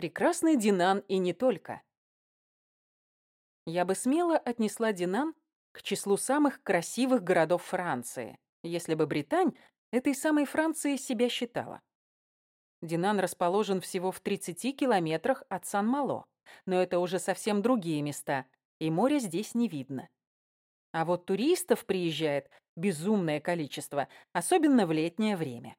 Прекрасный Динан и не только. Я бы смело отнесла Динан к числу самых красивых городов Франции, если бы Британь этой самой Францией себя считала. Динан расположен всего в 30 километрах от Сан-Мало, но это уже совсем другие места, и моря здесь не видно. А вот туристов приезжает безумное количество, особенно в летнее время.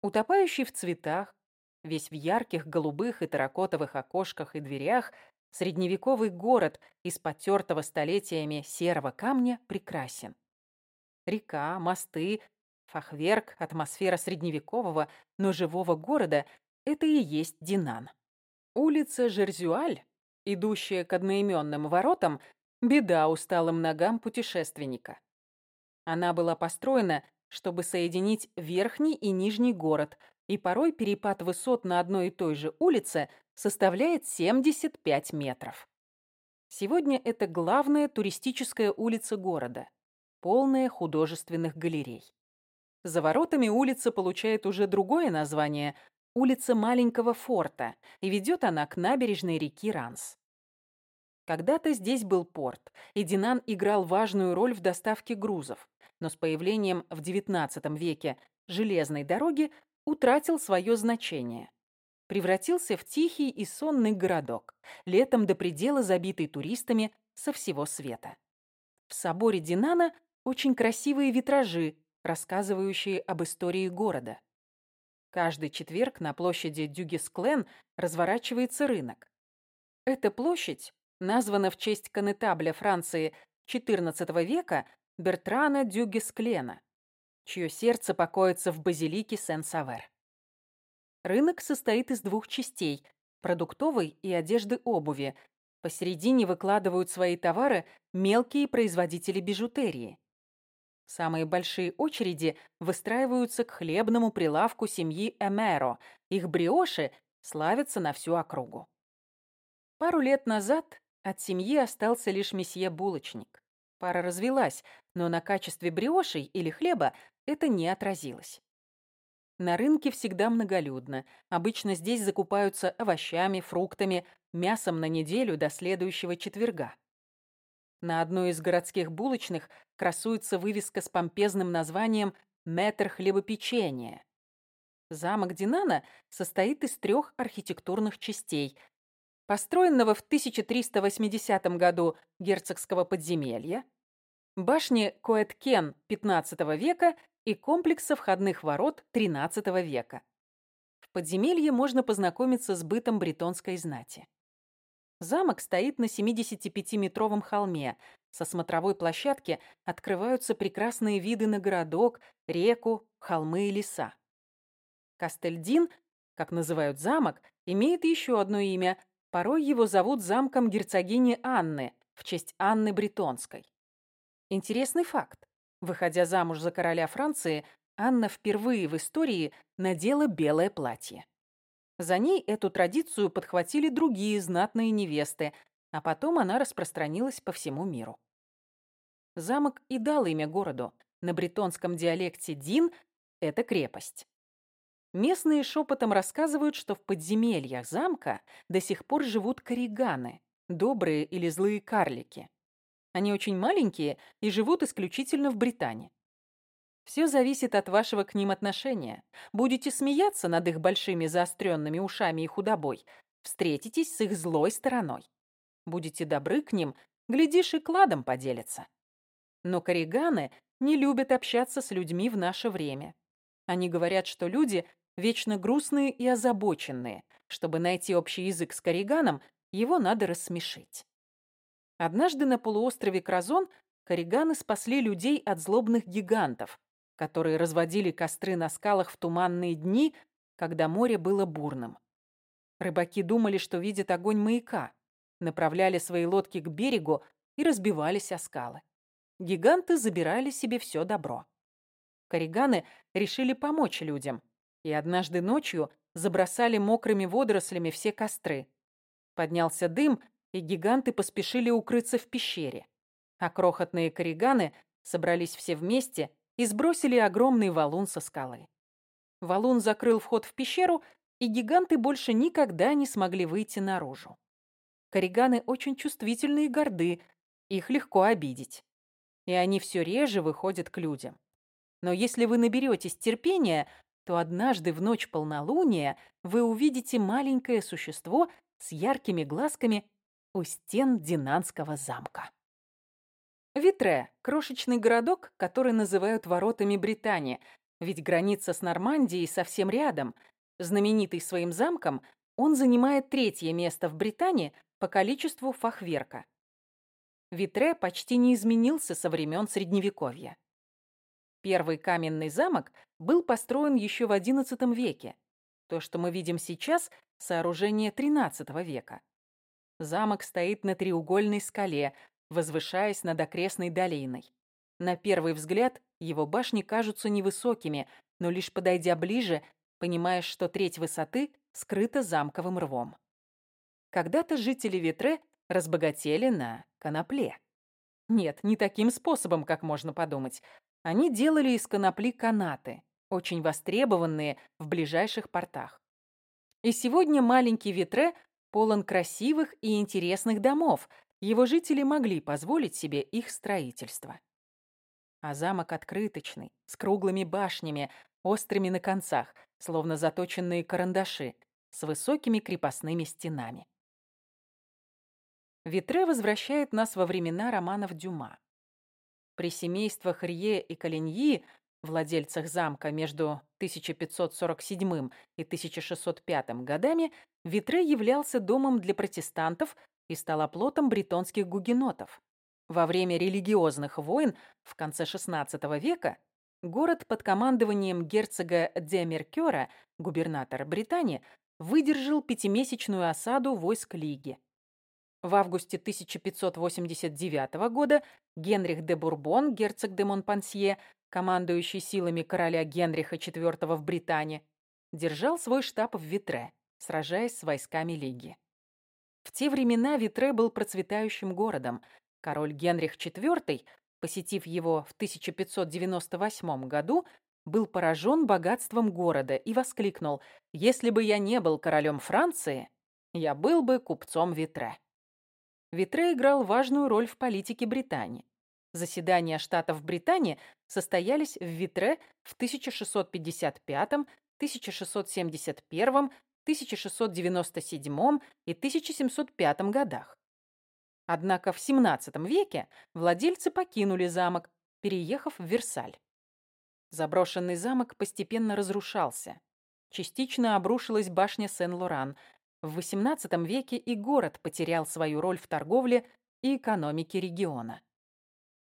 Утопающий в цветах, весь в ярких голубых и терракотовых окошках и дверях, средневековый город из потертого столетиями серого камня прекрасен. Река, мосты, фахверк, атмосфера средневекового, но живого города — это и есть Динан. Улица Жерзюаль, идущая к одноименным воротам, беда усталым ногам путешественника. Она была построена, чтобы соединить верхний и нижний город, и порой перепад высот на одной и той же улице составляет 75 метров. Сегодня это главная туристическая улица города, полная художественных галерей. За воротами улица получает уже другое название – улица Маленького форта, и ведет она к набережной реки Ранс. Когда-то здесь был порт, и Динан играл важную роль в доставке грузов, но с появлением в XIX веке железной дороги утратил свое значение. Превратился в тихий и сонный городок, летом до предела забитый туристами со всего света. В соборе Динана очень красивые витражи, рассказывающие об истории города. Каждый четверг на площади Дюгесклен разворачивается рынок. Эта площадь названа в честь конетабля Франции XIV века Бертрана Дюгесклена, чье сердце покоится в базилике Сен-Савер. Рынок состоит из двух частей – продуктовой и одежды обуви. Посередине выкладывают свои товары мелкие производители бижутерии. Самые большие очереди выстраиваются к хлебному прилавку семьи Эмеро. Их бриоши славятся на всю округу. Пару лет назад от семьи остался лишь месье Булочник. Пара развелась, но на качестве бриошей или хлеба это не отразилось. На рынке всегда многолюдно. Обычно здесь закупаются овощами, фруктами, мясом на неделю до следующего четверга. На одной из городских булочных красуется вывеска с помпезным названием «Метр хлебопечения». Замок Динана состоит из трех архитектурных частей. Построенного в 1380 году герцогского подземелья, башни Коэткен XV века и комплекса входных ворот XIII века. В подземелье можно познакомиться с бытом бретонской знати. Замок стоит на 75-метровом холме. Со смотровой площадки открываются прекрасные виды на городок, реку, холмы и леса. Кастельдин, как называют замок, имеет еще одно имя. Порой его зовут замком герцогини Анны в честь Анны Бретонской. Интересный факт. Выходя замуж за короля Франции, Анна впервые в истории надела белое платье. За ней эту традицию подхватили другие знатные невесты, а потом она распространилась по всему миру. Замок и дал имя городу. На бретонском диалекте Дин – это крепость. Местные шепотом рассказывают, что в подземельях замка до сих пор живут кориганы, добрые или злые карлики. Они очень маленькие и живут исключительно в Британии. Все зависит от вашего к ним отношения. Будете смеяться над их большими заостренными ушами и худобой, встретитесь с их злой стороной. Будете добры к ним, глядишь, и кладом поделятся. Но корриганы не любят общаться с людьми в наше время. Они говорят, что люди вечно грустные и озабоченные. Чтобы найти общий язык с корриганом, его надо рассмешить. Однажды на полуострове Кразон корриганы спасли людей от злобных гигантов, которые разводили костры на скалах в туманные дни, когда море было бурным. Рыбаки думали, что видят огонь маяка, направляли свои лодки к берегу и разбивались о скалы. Гиганты забирали себе все добро. Корриганы решили помочь людям, и однажды ночью забросали мокрыми водорослями все костры. Поднялся дым, и гиганты поспешили укрыться в пещере. А крохотные корриганы собрались все вместе и сбросили огромный валун со скалы. Валун закрыл вход в пещеру, и гиганты больше никогда не смогли выйти наружу. Корриганы очень чувствительны и горды, их легко обидеть. И они все реже выходят к людям. Но если вы наберетесь терпения, то однажды в ночь полнолуния вы увидите маленькое существо с яркими глазками у стен Динанского замка. Витре – крошечный городок, который называют воротами Британии, ведь граница с Нормандией совсем рядом. Знаменитый своим замком, он занимает третье место в Британии по количеству фахверка. Витре почти не изменился со времен Средневековья. Первый каменный замок был построен еще в XI веке. То, что мы видим сейчас – сооружение XIII века. Замок стоит на треугольной скале, возвышаясь над окрестной долиной. На первый взгляд его башни кажутся невысокими, но лишь подойдя ближе, понимаешь, что треть высоты скрыта замковым рвом. Когда-то жители Витре разбогатели на конопле. Нет, не таким способом, как можно подумать. Они делали из конопли канаты, очень востребованные в ближайших портах. И сегодня маленький Витре полон красивых и интересных домов, его жители могли позволить себе их строительство. А замок открыточный, с круглыми башнями, острыми на концах, словно заточенные карандаши, с высокими крепостными стенами. Витре возвращает нас во времена романов Дюма. При семействах Рье и Калиньи, владельцах замка между 1547 и 1605 годами, Витре являлся домом для протестантов и стал оплотом бретонских гугенотов. Во время религиозных войн в конце XVI века город под командованием герцога де Меркёра, губернатора Британии, выдержал пятимесячную осаду войск Лиги. В августе 1589 года Генрих де Бурбон, герцог де Монпансье, командующий силами короля Генриха IV в Британии, держал свой штаб в Витре, сражаясь с войсками Лиги. В те времена Витре был процветающим городом. Король Генрих IV, посетив его в 1598 году, был поражен богатством города и воскликнул «Если бы я не был королем Франции, я был бы купцом Витре». Витре играл важную роль в политике Британии. Заседания штатов Британии состоялись в Витре в 1655, 1671, 1697 и 1705 годах. Однако в XVII веке владельцы покинули замок, переехав в Версаль. Заброшенный замок постепенно разрушался. Частично обрушилась башня Сен-Лоран, в XVIII веке и город потерял свою роль в торговле и экономике региона.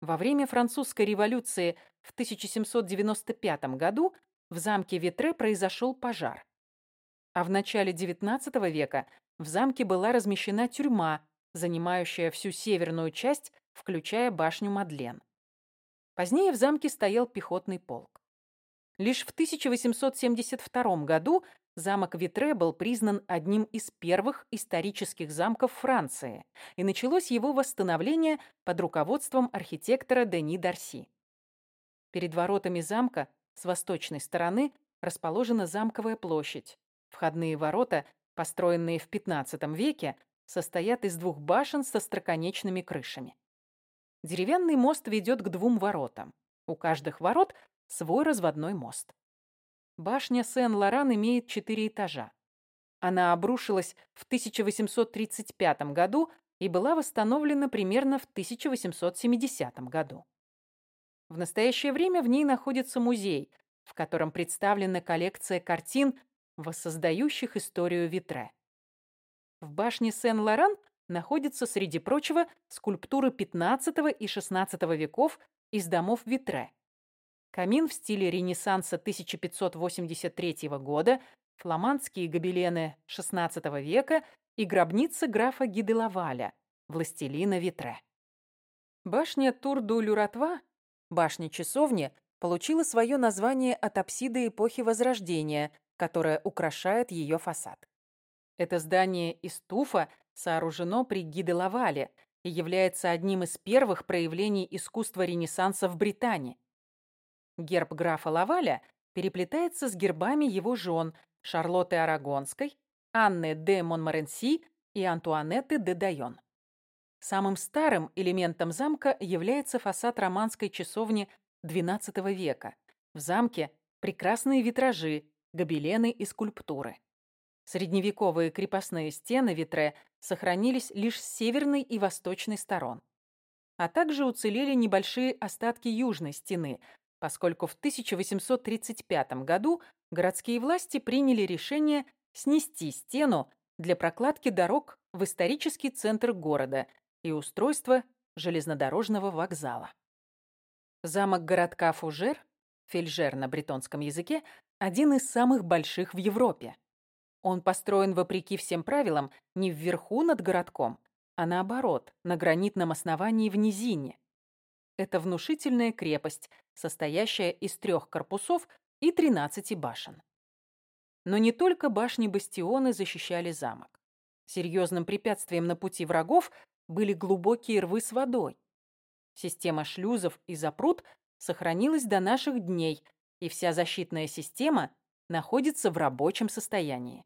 Во время французской революции в 1795 году в замке Витре произошел пожар. А в начале XIX века в замке была размещена тюрьма, занимающая всю северную часть, включая башню Мадлен. Позднее в замке стоял пехотный полк. Лишь в 1872 году замок Витре был признан одним из первых исторических замков Франции, и началось его восстановление под руководством архитектора Дени Дарси. Перед воротами замка с восточной стороны расположена замковая площадь. Входные ворота, построенные в XV веке, состоят из двух башен со строконечными крышами. Деревянный мост ведет к двум воротам. У каждых ворот свой разводной мост. Башня Сен-Лоран имеет четыре этажа. Она обрушилась в 1835 году и была восстановлена примерно в 1870 году. В настоящее время в ней находится музей, в котором представлена коллекция картин, воссоздающих историю Витре. В башне Сен-Лоран находятся, среди прочего, скульптуры XV и XVI веков из домов Витре. Камин в стиле Ренессанса 1583 года, фламандские гобелены XVI века и гробница графа Гиделаваля, властелина Витре. Башня Тур-ду-Люратва, башня-часовня, получила свое название от апсиды эпохи Возрождения, которая украшает ее фасад. Это здание из туфа сооружено при Гиделавале и является одним из первых проявлений искусства Ренессанса в Британии. Герб графа Лаваля переплетается с гербами его жен, Шарлотты Арагонской, Анны де Монморенси и Антуанетты де Дайон. Самым старым элементом замка является фасад романской часовни XII века. В замке прекрасные витражи, гобелены и скульптуры. Средневековые крепостные стены Витре сохранились лишь с северной и восточной сторон. А также уцелели небольшие остатки южной стены, поскольку в 1835 году городские власти приняли решение снести стену для прокладки дорог в исторический центр города и устройства железнодорожного вокзала. Замок городка Фужер, Фельжер на бретонском языке, один из самых больших в Европе. Он построен вопреки всем правилам не вверху над городком, а наоборот, на гранитном основании в низине. Это внушительная крепость, состоящая из трех корпусов и 13 башен. Но не только башни-бастионы защищали замок. Серьезным препятствием на пути врагов были глубокие рвы с водой. Система шлюзов и запрут сохранилась до наших дней, и вся защитная система находится в рабочем состоянии.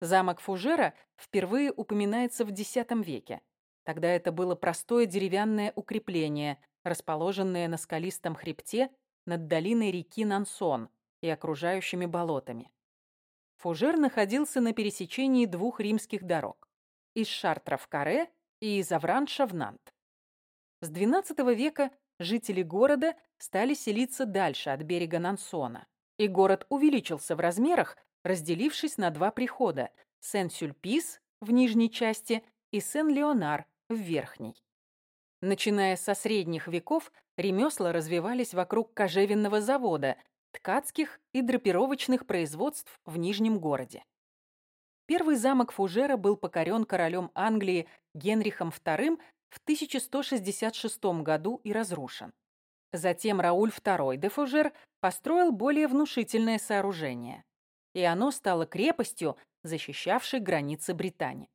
Замок Фужера впервые упоминается в X веке. Тогда это было простое деревянное укрепление, расположенное на скалистом хребте над долиной реки Нансон и окружающими болотами. Фужер находился на пересечении двух римских дорог – из Шартра в Каре и из Авранша в Нант. С XII века жители города стали селиться дальше от берега Нансона, и город увеличился в размерах разделившись на два прихода – Сен-Сюльпис в нижней части и Сен-Леонар в верхней. Начиная со средних веков, ремесла развивались вокруг кожевенного завода, ткацких и драпировочных производств в Нижнем городе. Первый замок Фужера был покорен королем Англии Генрихом II в 1166 году и разрушен. Затем Рауль II де Фужер построил более внушительное сооружение и оно стало крепостью, защищавшей границы Британии.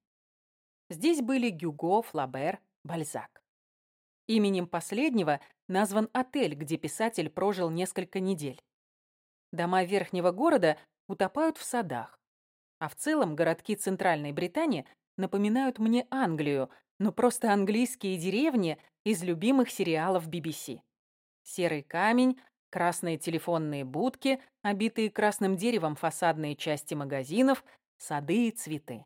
Здесь были Гюго, Флабер, Бальзак. Именем последнего назван отель, где писатель прожил несколько недель. Дома верхнего города утопают в садах. А в целом городки Центральной Британии напоминают мне Англию, но просто английские деревни из любимых сериалов BBC. Серый камень, Красные телефонные будки, обитые красным деревом фасадные части магазинов, сады и цветы.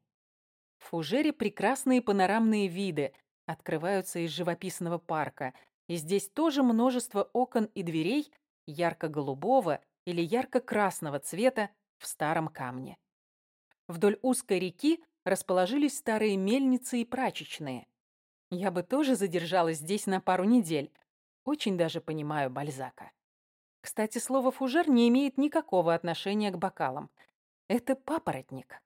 В Фужере прекрасные панорамные виды открываются из живописного парка, и здесь тоже множество окон и дверей ярко-голубого или ярко-красного цвета в старом камне. Вдоль узкой реки расположились старые мельницы и прачечные. Я бы тоже задержалась здесь на пару недель. Очень даже понимаю Бальзака. Кстати, слово «фужер» не имеет никакого отношения к бокалам. Это папоротник.